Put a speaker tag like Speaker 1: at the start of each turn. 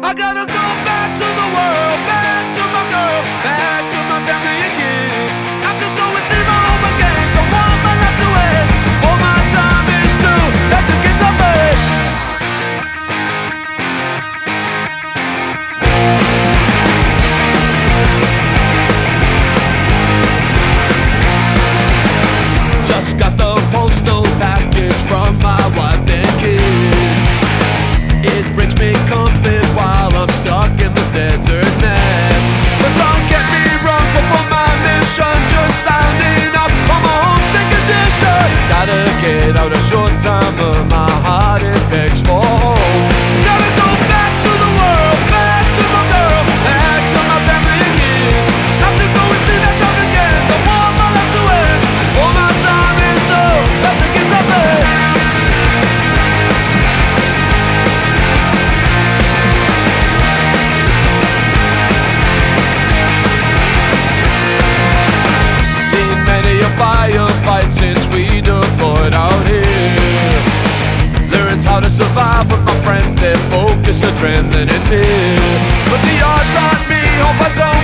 Speaker 1: I gotta go back to the world. Back short time of my heart. survive with my friends, their focus adrenaline in But the odds on me, hope I don't